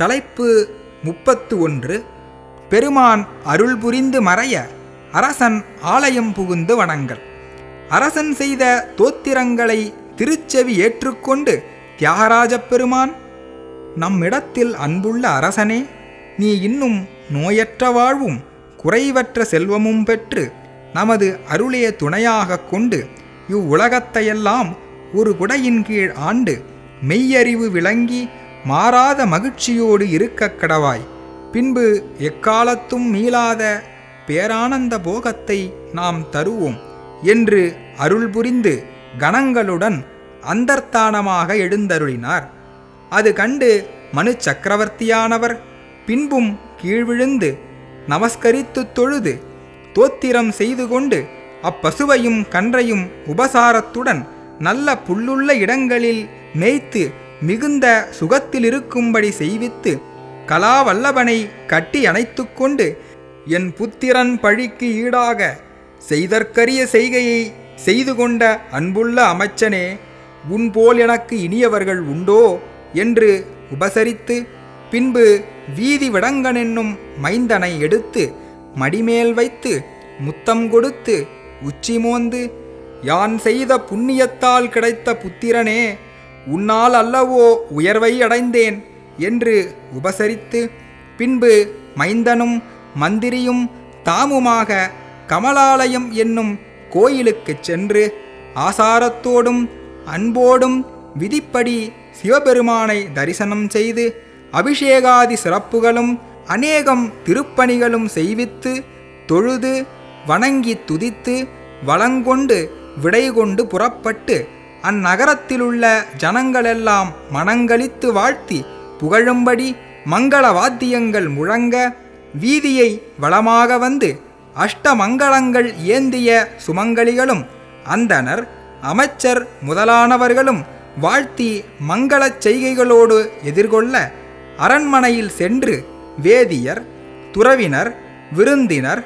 தலைப்பு முப்பத்து ஒன்று பெருமான் அருள் புரிந்து மறைய அரசன் ஆலயம் புகுந்து வணங்கல். அரசன் செய்த தோத்திரங்களை திருச்செவி ஏற்றுக்கொண்டு தியாகராஜப் பெருமான் நம்மிடத்தில் அன்புள்ள அரசனே நீ இன்னும் நோயற்ற வாழ்வும் குறைவற்ற செல்வமும் பெற்று நமது அருளே துணையாகக் கொண்டு இவ்வுலகத்தையெல்லாம் ஒரு குடையின் கீழ் ஆண்டு மெய்யறிவு விளங்கி மாறாத மகிழ்ச்சியோடு இருக்கக் கடவாய். பின்பு எக்காலத்தும் மீளாத பேரானந்த போகத்தை நாம் தருவோம் என்று அருள் புரிந்து கணங்களுடன் அந்தர்த்தானமாக எழுந்தருளினார். அது கண்டு மனு சக்கரவர்த்தியானவர் பின்பும் கீழ்விழுந்து நமஸ்கரித்து தொழுது தோத்திரம் செய்து கொண்டு அப்பசுவையும் கன்றையும் உபசாரத்துடன் நல்ல புல்லுள்ள இடங்களில் மேய்த்து மிகுந்த சுகத்திலிருக்கும்படி செய்வித்து கலாவல்லபனை கட்டி அணைத்து கொண்டு என் புத்திரன் பழிக்கு ஈடாக செய்தற்கரிய செய்கையை செய்து கொண்ட அன்புள்ள அமைச்சனே உன் போல் எனக்கு இனியவர்கள் உண்டோ என்று உபசரித்து பின்பு வீதி விடங்கனென்னும் மைந்தனை எடுத்து மடிமேல் வைத்து முத்தம் கொடுத்து உச்சி மோந்து யான் செய்த புண்ணியத்தால் கிடைத்த புத்திரனே உன்னால் அல்லவோ உயர்வை அடைந்தேன் என்று உபசரித்து பின்பு மைந்தனும் மந்திரியும் தாமுமாக கமலாலயம் என்னும் கோயிலுக்குச் சென்று ஆசாரத்தோடும் அன்போடும் விதிப்படி சிவபெருமானை தரிசனம் செய்து அபிஷேகாதி சிறப்புகளும் அநேகம் திருப்பணிகளும் செய்வித்து தொழுது வணங்கி துதித்து வளங்கொண்டு விடை கொண்டு புறப்பட்டு அந்நகரத்திலுள்ள ஜனங்களெல்லாம் மனங்களித்து வாழ்த்தி புகழும்படி மங்கள வாத்தியங்கள் முழங்க வீதியை வளமாக வந்து அஷ்டமங்களங்கள் ஏந்திய சுமங்கலிகளும் அந்தனர் அமைச்சர் முதலானவர்களும் வாழ்த்தி மங்களச் செய்கைகளோடு எதிர்கொள்ள அரண்மனையில் சென்று வேதியர் துறவினர் விருந்தினர்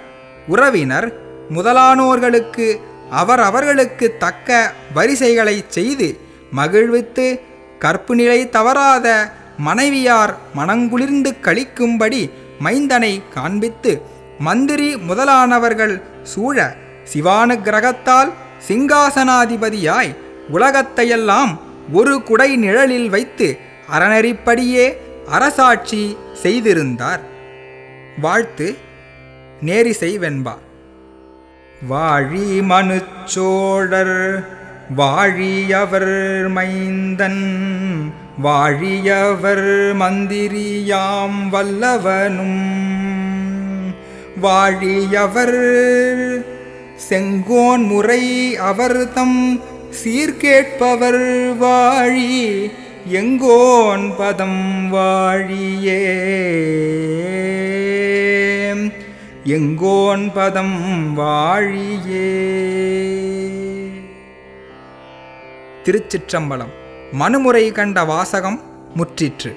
உறவினர் முதலானோர்களுக்கு அவர் அவர்களுக்கு தக்க வரிசைகளை செய்து மகிழ்வித்து கற்பு நிலை தவறாத மனைவியார் மனங்குளிர்ந்து கழிக்கும்படி மைந்தனை காண்பித்து மந்திரி முதலானவர்கள் சூழ சிவானுகிரகத்தால் சிங்காசனாதிபதியாய் உலகத்தையெல்லாம் ஒரு குடை நிழலில் வைத்து அறநெறிப்படியே அரசாட்சி செய்திருந்தார். வாழ்த்து நேரிசை வெண்பா. வாழி மனுச்சோழர் வாழியவர் மைந்தன் வாழியவர் மந்திரியாம் வல்லவனும். வாழியவர் செங்கோன் முறை அவர்தம் சீர்கேட்பவர் வாழி எங்கோன் பதம் வாழியே. எங்கோன் பதம் வாழியே. திருச்சிற்றம்பலம். மனுமுறை கண்ட வாசகம் முற்றிற்று.